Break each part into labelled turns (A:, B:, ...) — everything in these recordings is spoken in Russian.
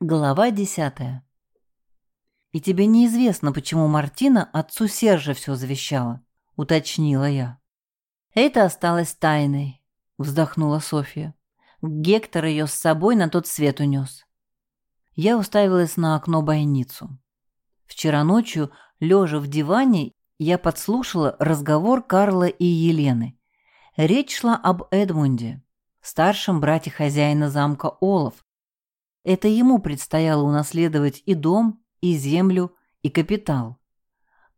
A: Глава десятая. «И тебе неизвестно, почему Мартина отцу Сержа все завещала», — уточнила я. «Это осталось тайной», — вздохнула Софья. Гектор ее с собой на тот свет унес. Я уставилась на окно-бойницу. Вчера ночью, лежа в диване, я подслушала разговор Карла и Елены. Речь шла об Эдмунде, старшем брате хозяина замка Олов, это ему предстояло унаследовать и дом, и землю, и капитал.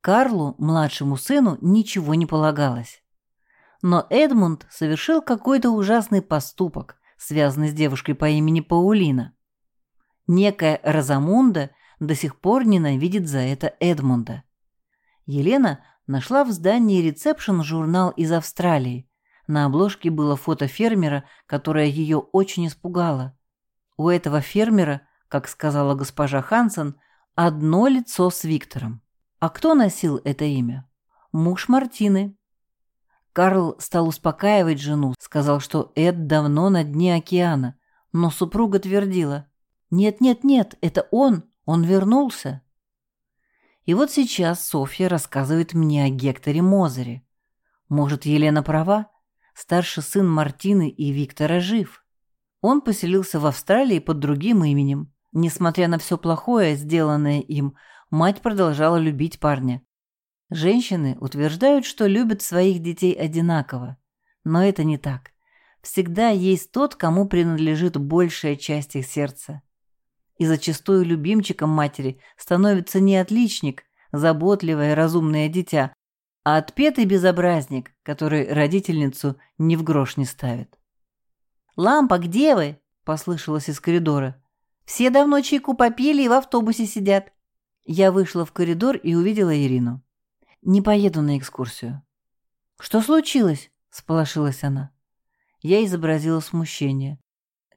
A: Карлу, младшему сыну, ничего не полагалось. Но Эдмунд совершил какой-то ужасный поступок, связанный с девушкой по имени Паулина. Некая Розамунда до сих пор ненавидит за это Эдмунда. Елена нашла в здании ресепшн журнал из Австралии. На обложке было фото фермера, которое ее очень испугало. У этого фермера, как сказала госпожа Хансен, одно лицо с Виктором. А кто носил это имя? Муж Мартины. Карл стал успокаивать жену, сказал, что Эд давно на дне океана, но супруга твердила «Нет-нет-нет, это он, он вернулся». И вот сейчас Софья рассказывает мне о Гекторе Мозере. Может, Елена права? Старший сын Мартины и Виктора жив. Он поселился в Австралии под другим именем. Несмотря на все плохое, сделанное им, мать продолжала любить парня. Женщины утверждают, что любят своих детей одинаково. Но это не так. Всегда есть тот, кому принадлежит большая часть их сердца. И зачастую любимчиком матери становится не отличник, заботливое разумное дитя, а отпетый безобразник, который родительницу ни в грош не ставит. «Лампа, где вы?» – послышалось из коридора. «Все давно чайку попили и в автобусе сидят». Я вышла в коридор и увидела Ирину. «Не поеду на экскурсию». «Что случилось?» – сполошилась она. Я изобразила смущение.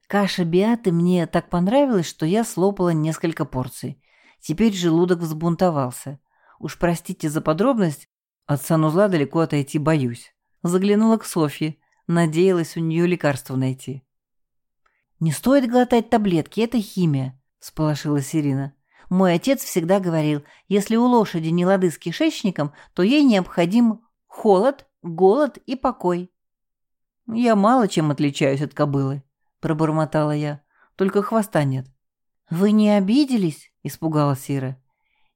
A: Каша Биаты мне так понравилась, что я слопала несколько порций. Теперь желудок взбунтовался. Уж простите за подробность, от санузла далеко отойти боюсь. Заглянула к Софье, Надеялась у нее лекарство найти. «Не стоит глотать таблетки, это химия», – сполошилась Ирина. «Мой отец всегда говорил, если у лошади не лады с кишечником, то ей необходим холод, голод и покой». «Я мало чем отличаюсь от кобылы», – пробормотала я. «Только хвоста нет». «Вы не обиделись?» – испугалась Ира.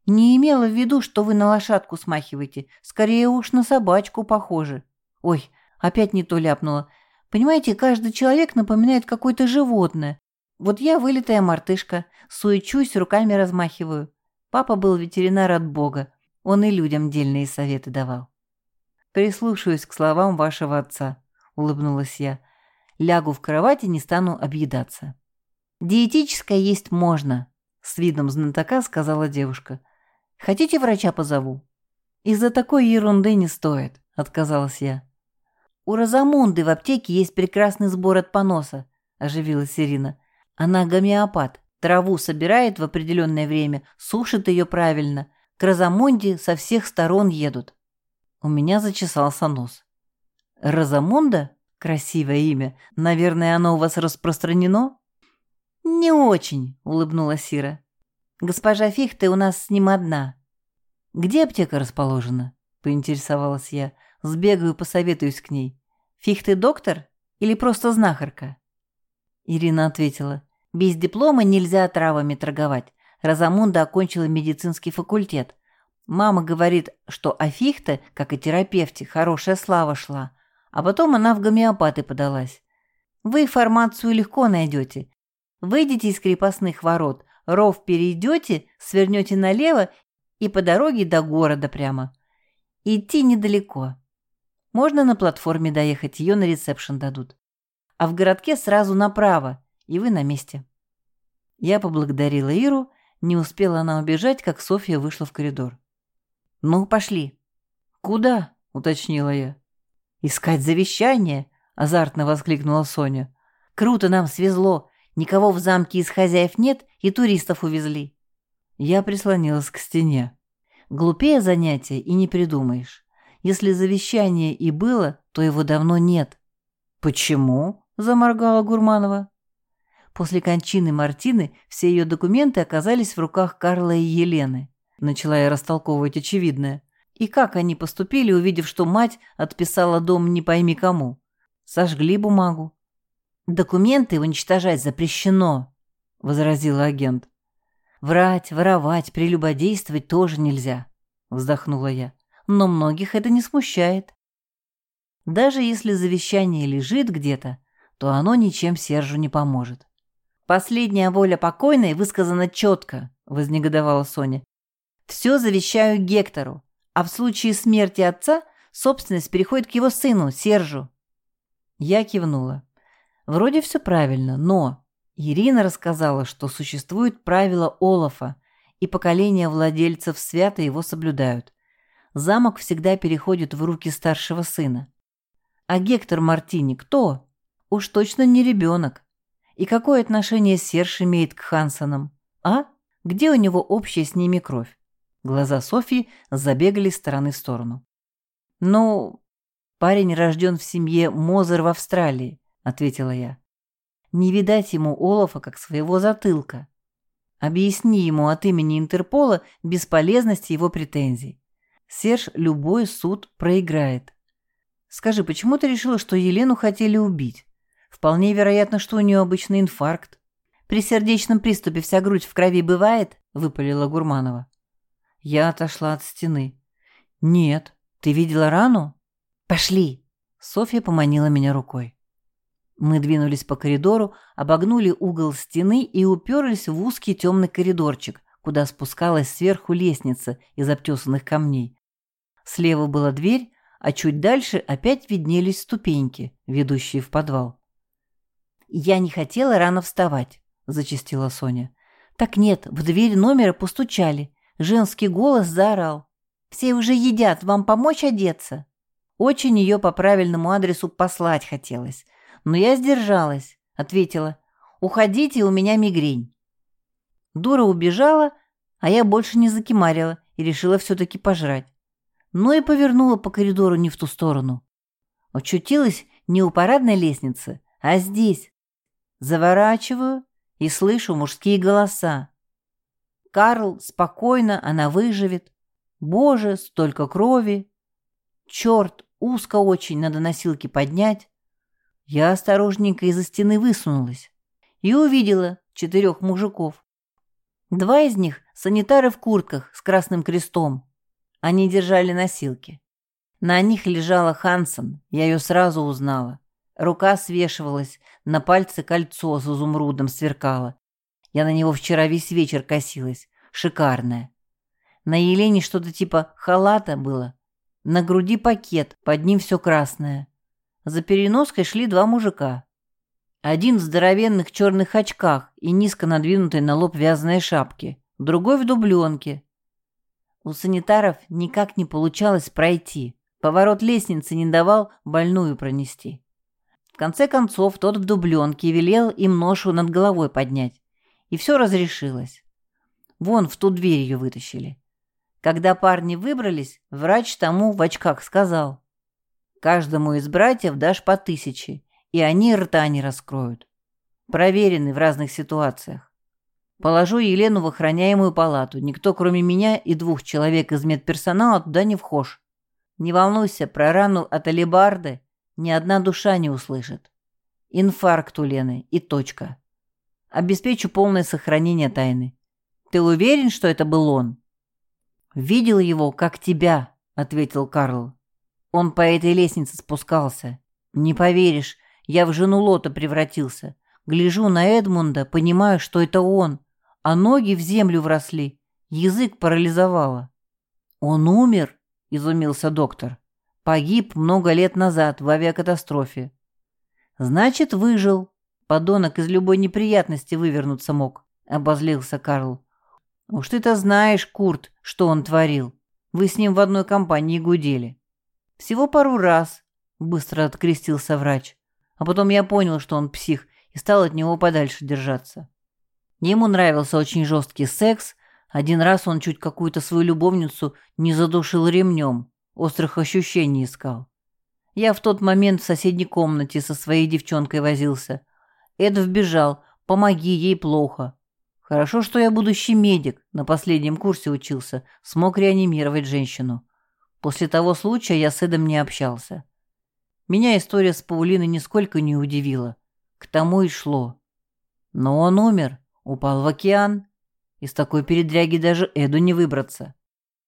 A: «Не имела в виду, что вы на лошадку смахиваете. Скорее уж на собачку похожи. Ой, Опять не то ляпнула. Понимаете, каждый человек напоминает какое-то животное. Вот я вылитая мартышка, суечусь, руками размахиваю. Папа был ветеринар от Бога. Он и людям дельные советы давал. «Прислушаюсь к словам вашего отца», — улыбнулась я. «Лягу в кровати, не стану объедаться». «Диетическое есть можно», — с видом знатока сказала девушка. «Хотите врача позову?» «Из-за такой ерунды не стоит», — отказалась я. «У Розамунды в аптеке есть прекрасный сбор от поноса», – оживилась Ирина. «Она гомеопат. Траву собирает в определенное время, сушит ее правильно. К Розамунде со всех сторон едут». У меня зачесался нос. «Розамунда? Красивое имя. Наверное, оно у вас распространено?» «Не очень», — улыбнулась Сира. «Госпожа Фихте у нас с ним одна». «Где аптека расположена?» — поинтересовалась я. Сбегаю, посоветуюсь к ней. Фиг ты доктор или просто знахарка?» Ирина ответила. «Без диплома нельзя травами торговать. Розамунда окончила медицинский факультет. Мама говорит, что о Фихте, как и терапевте, хорошая слава шла. А потом она в гомеопаты подалась. Вы формацию легко найдете. Выйдете из крепостных ворот, ров перейдете, свернете налево и по дороге до города прямо. Идти недалеко. Можно на платформе доехать, ее на ресепшн дадут. А в городке сразу направо, и вы на месте. Я поблагодарила Иру, не успела она убежать, как Софья вышла в коридор. «Ну, пошли». «Куда?» — уточнила я. «Искать завещание?» — азартно воскликнула Соня. «Круто нам свезло. Никого в замке из хозяев нет, и туристов увезли». Я прислонилась к стене. Глупее занятия и не придумаешь. Если завещание и было, то его давно нет. «Почему?» – заморгала Гурманова. После кончины Мартины все ее документы оказались в руках Карла и Елены. Начала я растолковывать очевидное. И как они поступили, увидев, что мать отписала дом не пойми кому? Сожгли бумагу. «Документы уничтожать запрещено», — возразила агент. «Врать, воровать, прелюбодействовать тоже нельзя», — вздохнула я. «Но многих это не смущает. Даже если завещание лежит где-то, то оно ничем Сержу не поможет. «Последняя воля покойной высказана четко», — вознегодовала Соня. «Все завещаю Гектору, а в случае смерти отца собственность переходит к его сыну, Сержу». Я кивнула. Вроде все правильно, но Ирина рассказала, что существует правило Олафа, и поколения владельцев свято его соблюдают. Замок всегда переходит в руки старшего сына. А Гектор Мартини кто? Уж точно не ребенок. И какое отношение Серж имеет к Хансонам? А? Где у него общая с ними кровь? Глаза Софьи забегали с стороны в сторону. «Ну, парень рожден в семье Мозер в Австралии», — ответила я. «Не видать ему Олафа как своего затылка. Объясни ему от имени Интерпола бесполезность его претензий. Серж любой суд проиграет. Скажи, почему ты решила, что Елену хотели убить? Вполне вероятно, что у нее обычный инфаркт. При сердечном приступе вся грудь в крови бывает? Выпалила Гурманова. Я отошла от стены. Нет. Ты видела рану? Пошли. Софья поманила меня рукой. Мы двинулись по коридору, обогнули угол стены и уперлись в узкий темный коридорчик, куда спускалась сверху лестница из обтесанных камней. Слева была дверь, а чуть дальше опять виднелись ступеньки, ведущие в подвал. «Я не хотела рано вставать», — зачастила Соня. «Так нет, в дверь номера постучали. Женский голос заорал. Все уже едят, вам помочь одеться?» Очень ее по правильному адресу послать хотелось. Но я сдержалась, ответила. «Уходите, у меня мигрень». Дура убежала, а я больше не закимарила и решила все-таки пожрать. Но и повернула по коридору не в ту сторону. Очутилась не у парадной лестницы, а здесь, Заворачиваю и слышу мужские голоса. Карл, спокойно, она выживет. Боже, столько крови. Черт, узко очень, надо носилки поднять. Я осторожненько из-за стены высунулась и увидела четырех мужиков. Два из них — санитары в куртках с красным крестом. Они держали носилки. На них лежала Хансон, я ее сразу узнала. Рука свешивалась, на пальце кольцо с изумрудом сверкало. Я на него вчера весь вечер косилась. Шикарное. На Елене что-то типа халата было. На груди пакет, под ним все красное. За переноской шли два мужика. Один в здоровенных черных очках и низко надвинутой на лоб вязаной шапке, другой в дубленке. У санитаров никак не получалось пройти. Поворот лестницы не давал больную пронести. В конце концов, тот в дубленке велел им ношу над головой поднять. И все разрешилось. Вон в ту дверь ее вытащили. Когда парни выбрались, врач тому в очках сказал. Каждому из братьев дашь по тысяче, и они рта не раскроют. Проверены в разных ситуациях. Положу Елену в охраняемую палату. Никто, кроме меня и двух человек из медперсонала, туда не вхож. Не волнуйся, про рану от алебарды ни одна душа не услышит. Инфаркт у Лены и точка. Обеспечу полное сохранение тайны. Ты уверен, что это был он? Видел его, как тебя, ответил Карл. Он по этой лестнице спускался. Не поверишь, я в жену Лота превратился. Гляжу на Эдмунда, понимаю, что это он, а ноги в землю вросли, язык парализовало. Он умер, изумился доктор. Погиб много лет назад в авиакатастрофе. Значит, выжил. Подонок из любой неприятности вывернуться мог, обозлился Карл. Уж ты-то знаешь, Курт, что он творил. Вы с ним в одной компании гудели. Всего пару раз, быстро открестился врач. А потом я понял, что он псих, и стал от него подальше держаться. Ему нравился очень жесткий секс. Один раз он чуть какую-то свою любовницу не задушил ремнем острых ощущений искал. Я в тот момент в соседней комнате со своей девчонкой возился. Эд вбежал, помоги, ей плохо. Хорошо, что я будущий медик, на последнем курсе учился, смог реанимировать женщину. После того случая я с Эдом не общался. Меня история с Паулиной нисколько не удивила. К тому и шло. Но он умер, упал в океан. Из такой передряги даже Эду не выбраться.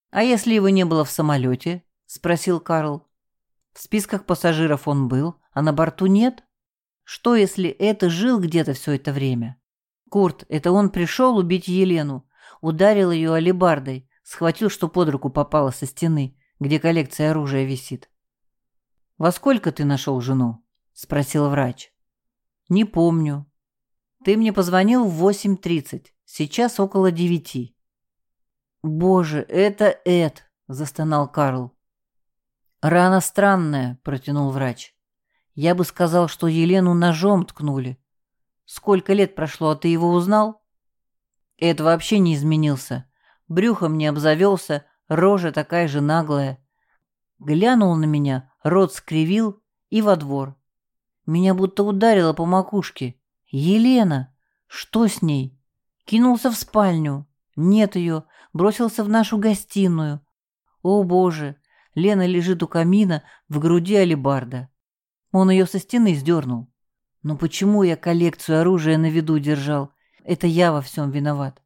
A: «А если его не было в самолете?» — спросил Карл. «В списках пассажиров он был, а на борту нет? Что, если это жил где-то все это время?» Курт, это он пришел убить Елену, ударил ее алебардой, схватил, что под руку попало со стены, где коллекция оружия висит. «Во сколько ты нашел жену?» – спросил врач. «Не помню. Ты мне позвонил в 8.30, сейчас около девяти». «Боже, это Эд!» – застонал Карл. «Рана странная», – протянул врач. «Я бы сказал, что Елену ножом ткнули. Сколько лет прошло, а ты его узнал? Это вообще не изменился. Брюхом не обзавелся, рожа такая же наглая. Глянул на меня, рот скривил и во двор. Меня будто ударило по макушке. Елена! Что с ней? Кинулся в спальню. Нет ее. Бросился в нашу гостиную. О, боже! Лена лежит у камина, в груди алебарда. Он ее со стены сдернул. Но почему я коллекцию оружия на виду держал? Это я во всем виноват.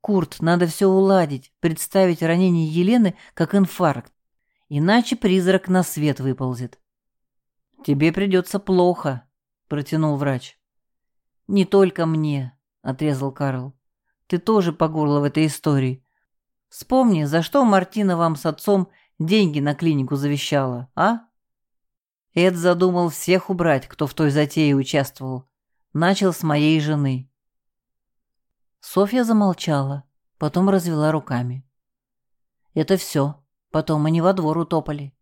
A: Курт, надо все уладить, представить ранение Елены как инфаркт. Иначе призрак на свет выползет. «Тебе придется плохо», — протянул врач. «Не только мне», — отрезал Карл. «Ты тоже по горло в этой истории. Вспомни, за что Мартина вам с отцом деньги на клинику завещала, а?» Эд задумал всех убрать, кто в той затее участвовал. Начал с моей жены. Софья замолчала, потом развела руками. Это все. Потом они во двор утопали.